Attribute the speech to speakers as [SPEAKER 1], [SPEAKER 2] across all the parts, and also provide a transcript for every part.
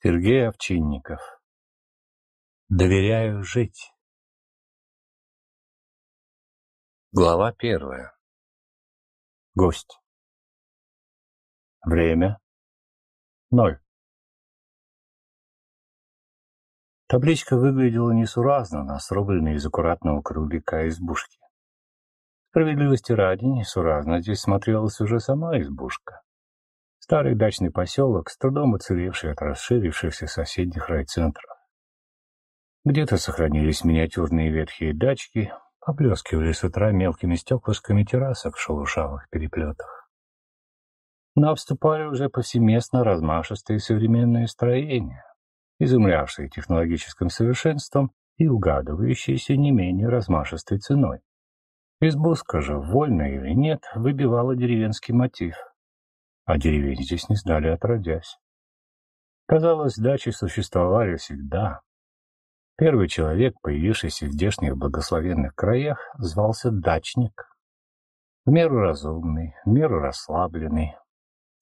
[SPEAKER 1] Сергей Овчинников. Доверяю жить. Глава первая. Гость. Время. Ноль. Табличка выглядела несуразно на срубленной из аккуратного кругляка избушки. Справедливости ради, несуразно здесь смотрелась уже сама избушка. Старый дачный поселок, с трудом уцелевший от расширившихся соседних райцентров. Где-то сохранились миниатюрные ветхие дачки, поблескивали с утра мелкими стеклышками террасок в шелушавых переплетах. Но вступали уже повсеместно размашистые современные строения, изумлявшие технологическим совершенством и угадывающиеся не менее размашистой ценой. Избушка же, вольно или нет, выбивала деревенский мотив — а деревень здесь не знали отродясь. Казалось, дачи существовали всегда. Первый человек, появившийся в здешних благословенных краях, звался дачник. В меру разумный, в меру расслабленный,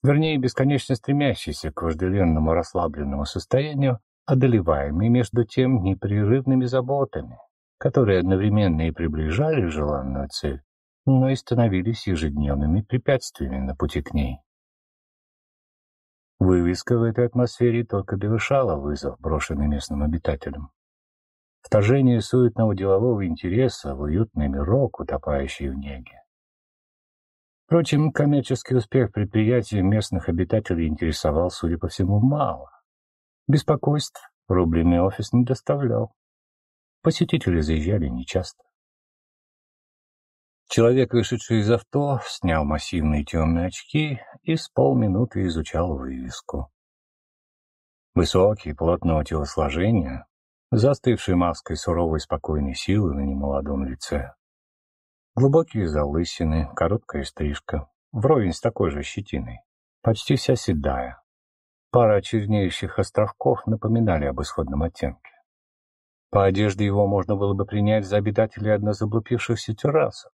[SPEAKER 1] вернее, бесконечно стремящийся к вожделенному расслабленному состоянию, одолеваемый между тем непрерывными заботами, которые одновременно и приближали желанную цель, но и становились ежедневными препятствиями на пути к ней. Вывеска в этой атмосфере только довершала вызов, брошенный местным обитателям. Вторжение суетного делового интереса в уютный мирок, утопающий в неге. Впрочем, коммерческий успех предприятия местных обитателей интересовал, судя по всему, мало. Беспокойств рубленый офис не доставлял. Посетители заезжали нечасто. Человек, вышедший из авто, снял массивные темные очки и с полминуты изучал вывеску. Высокий, плотного телосложения, застывший маской суровой спокойной силы на немолодом лице. Глубокие залысины, короткая стрижка, вровень с такой же щетиной, почти вся седая. Пара чернеющих островков напоминали об исходном оттенке. По одежде его можно было бы принять за обитателей однозаблупившихся террасов.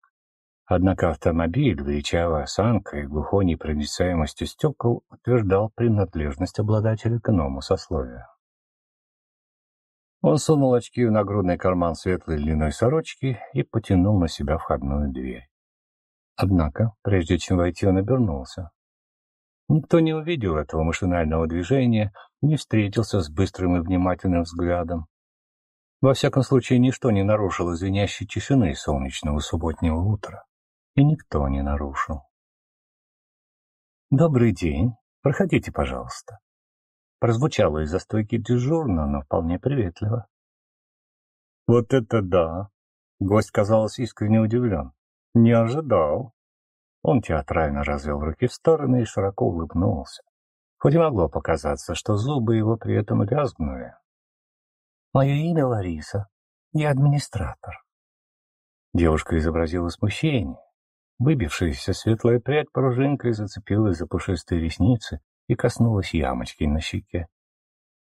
[SPEAKER 1] Однако автомобиль, величавая осанка и глухой непроницаемостью стекол утверждал принадлежность обладателя к иному сословию. Он сунул очки в нагрудный карман светлой льняной сорочки и потянул на себя входную дверь. Однако, прежде чем войти, он обернулся. Никто не увидел этого машинального движения, не встретился с быстрым и внимательным взглядом. Во всяком случае, ничто не нарушило звенящей тишины солнечного субботнего утра и никто не нарушил. «Добрый день. Проходите, пожалуйста». Прозвучало из-за стойки дежурно, но вполне приветливо. «Вот это да!» Гость, казалось, искренне удивлен. «Не ожидал». Он театрально развел руки в стороны и широко улыбнулся. Хоть и могло показаться, что зубы его при этом лязгнули. «Мое имя Лариса. Я администратор». Девушка изобразила смущение. Выбившаяся светлая прядь пружинкой зацепилась за пушистые ресницы и коснулась ямочки на щеке.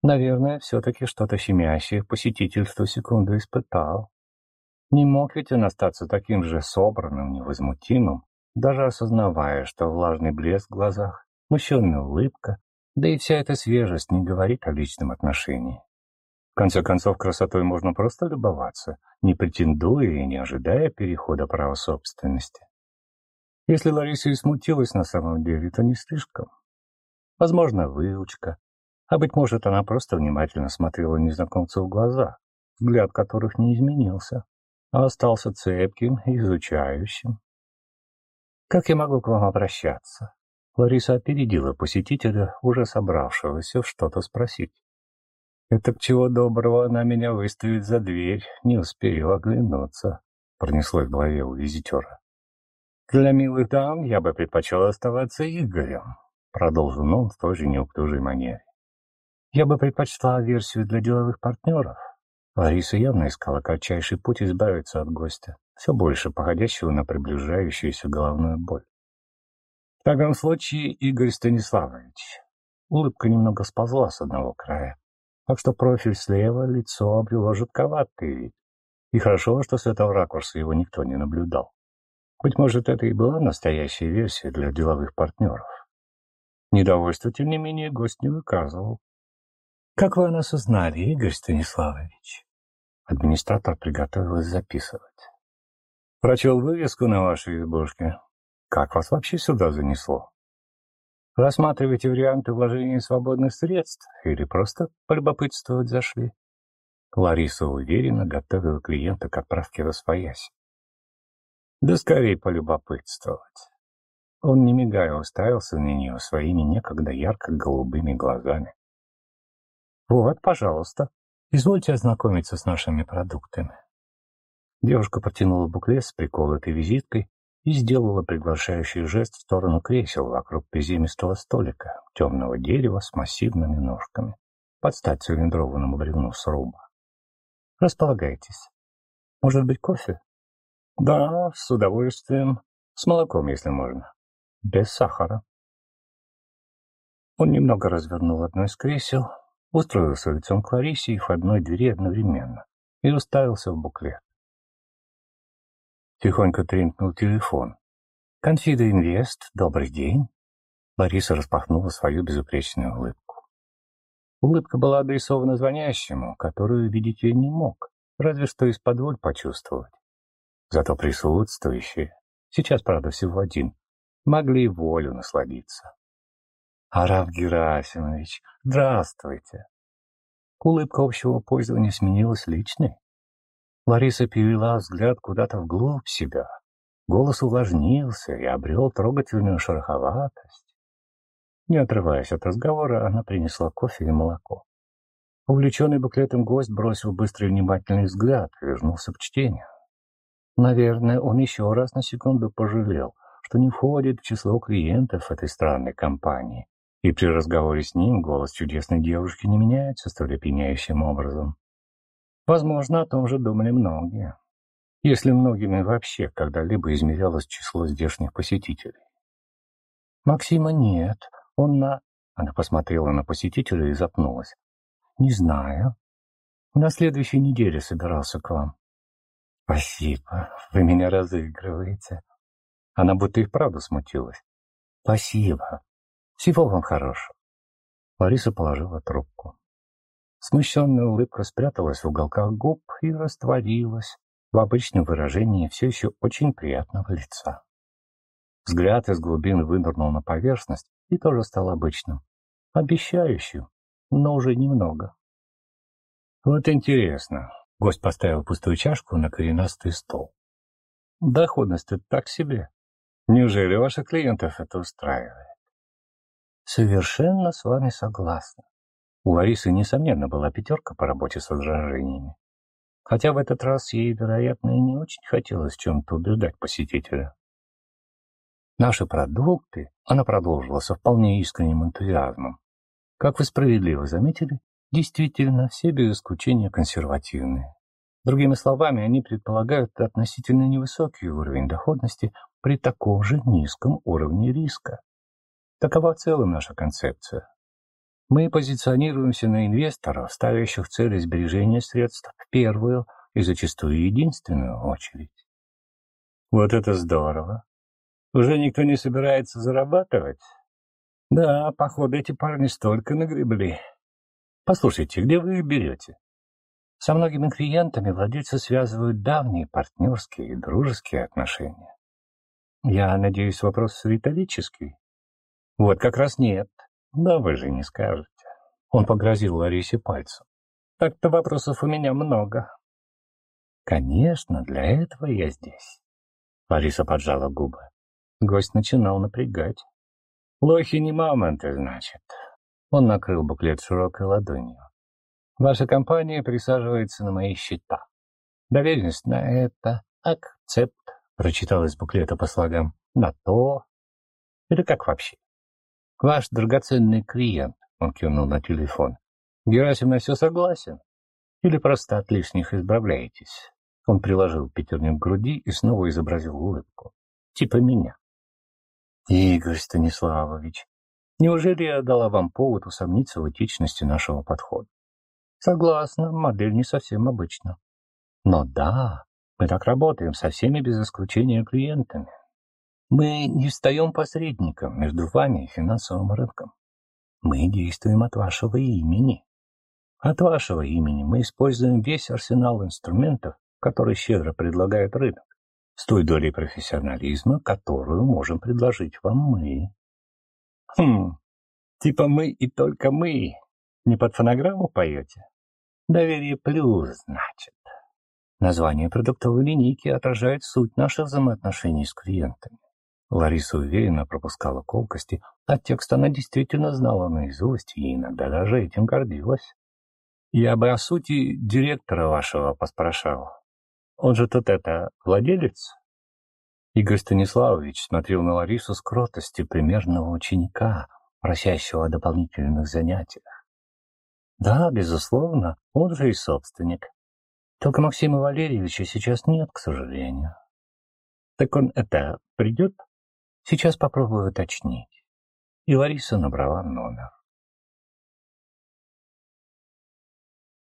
[SPEAKER 1] Наверное, все-таки что-то щемящее посетитель в ту секунду испытал. Не мог ведь он остаться таким же собранным, невозмутимым, даже осознавая, что влажный блеск в глазах, смущенная улыбка, да и вся эта свежесть не говорит о личном отношении. В конце концов, красотой можно просто любоваться, не претендуя и не ожидая перехода права собственности. Если Лариса и смутилась на самом деле, то не слишком. Возможно, выучка. А быть может, она просто внимательно смотрела незнакомцу в глаза, взгляд которых не изменился, а остался цепким и изучающим. «Как я могу к вам обращаться?» Лариса опередила посетителя, уже собравшегося что-то спросить. «Это к чего доброго она меня выставит за дверь, не успею оглянуться», — пронеслось в голове у визитера. «Для милых дам я бы предпочел оставаться Игорем», — продолжил он в той же неуклюжей манере. «Я бы предпочла версию для деловых партнеров». Лариса явно искала кратчайший путь избавиться от гостя, все больше походящего на приближающуюся головную боль. В таком случае, Игорь Станиславович, улыбка немного сползла с одного края, так что профиль слева, лицо обрело жутковатый вид. И хорошо, что с этого ракурса его никто не наблюдал. Быть может, это и была настоящая версия для деловых партнеров. Недовольство, тем не менее, гость не выказывал. Как вы нас узнали, Игорь Станиславович? Администратор приготовилась записывать. Прочел вывеску на вашей избушке. Как вас вообще сюда занесло? Рассматриваете варианты вложения свободных средств или просто полюбопытствовать зашли? Лариса уверенно готовила клиента к отправке в Освоясь. Да скорее полюбопытствовать. Он, не мигая, уставился на нее своими некогда ярко-голубыми глазами. «Вот, пожалуйста, извольте ознакомиться с нашими продуктами». Девушка протянула буклет с приколотой визиткой и сделала приглашающий жест в сторону кресел вокруг приземистого столика, темного дерева с массивными ножками, под стать цилиндрованному бревну сруба. «Располагайтесь. Может быть, кофе?» «Да, с удовольствием. С молоком, если можно» без сахара. Он немного развернул одно из кресел, устроился лицом к Ларисе и одной двери одновременно и уставился в буклет. Тихонько тренькнул телефон. «Конфида Инвест, добрый день!» Лариса распахнула свою безупречную улыбку. Улыбка была адресована звонящему, которую видеть я не мог, разве что из-под почувствовать. Зато присутствующие, сейчас, правда, всего один, могли волю насладиться. Арав Герасимович, здравствуйте. Улыбка общего пользования сменилась личной. Лариса перевела взгляд куда-то вглубь себя. Голос увлажнился и обрел трогательную шероховатость. Не отрываясь от разговора, она принесла кофе и молоко. Увлеченный буклетом гость бросил быстрый внимательный взгляд и вернулся к чтению. Наверное, он еще раз на секунду пожалел, что не входит в число клиентов этой странной компании, и при разговоре с ним голос чудесной девушки не меняется столь опьяняющим образом. Возможно, о том же думали многие, если многими вообще когда-либо измерялось число здешних посетителей. Максима нет, он на... Она посмотрела на посетителя и запнулась. Не знаю. На следующей неделе собирался к вам. Спасибо, вы меня разыгрываете. Она будто и вправду смутилась. «Спасибо. Всего вам хорошего». Лариса положила трубку. Смущенная улыбка спряталась в уголках губ и растворилась в обычном выражении все еще очень приятного лица. Взгляд из глубин вынырнул на поверхность и тоже стал обычным, обещающим, но уже немного. Вот интересно, гость поставил пустую чашку на коренастый стол. Доходность-то так себе. Неужели ваших клиентов это устраивает? Совершенно с вами согласна. У Ларисы, несомненно, была пятерка по работе с возражениями. Хотя в этот раз ей, вероятно, и не очень хотелось чем-то убеждать посетителя. Наши продукты, она продолжила со вполне искренним энтузиазмом, как вы справедливо заметили, действительно все без исключения консервативные. Другими словами, они предполагают относительно невысокий уровень доходности при таком же низком уровне риска. Такова в целом наша концепция. Мы позиционируемся на инвесторов, ставящих цели сбережения средств в первую и зачастую единственную очередь. Вот это здорово. Уже никто не собирается зарабатывать? Да, походу, эти парни столько нагребли. Послушайте, где вы их берете? Со многими клиентами владельцы связывают давние партнерские и дружеские отношения. Я надеюсь, вопрос риторический? Вот как раз нет. Да вы же не скажете. Он погрозил Ларисе пальцем. Так-то вопросов у меня много. Конечно, для этого я здесь. Лариса поджала губы. Гость начинал напрягать. Лохи не мамонты, значит. Он накрыл буклет широкой ладонью. Ваша компания присаживается на мои счета. Доверенность на это, акцепт, прочитал из буклета по слогам, на то, или как вообще. Ваш драгоценный клиент, он кивнул на телефон, Герасим на все согласен? Или просто от лишних избавляетесь? Он приложил пятерню к груди и снова изобразил улыбку. Типа меня. Игорь Станиславович, неужели я дала вам повод усомниться в этичности нашего подхода? Согласна, модель не совсем обычна. Но да, мы так работаем со всеми без исключения клиентами. Мы не встаем посредником между вами и финансовым рынком. Мы действуем от вашего имени. От вашего имени мы используем весь арсенал инструментов, который щедро предлагает рынок, с той долей профессионализма, которую можем предложить вам мы. Хм, типа мы и только мы. Не под фонограмму поете? Доверие плюс, значит. Название продуктовой линейки отражает суть наших взаимоотношений с клиентами. Лариса уверенно пропускала колкости, а текст она действительно знала наизусть и иногда даже этим гордилась. Я бы о сути директора вашего поспрашал. Он же тут это, владелец? Игорь Станиславович смотрел на Ларису с кротостью примерного ученика, просящего о дополнительных занятиях. Да, безусловно, он же и собственник. Только Максима Валерьевича сейчас нет, к сожалению. Так он это придет? Сейчас попробую уточнить. И Лариса набрала номер.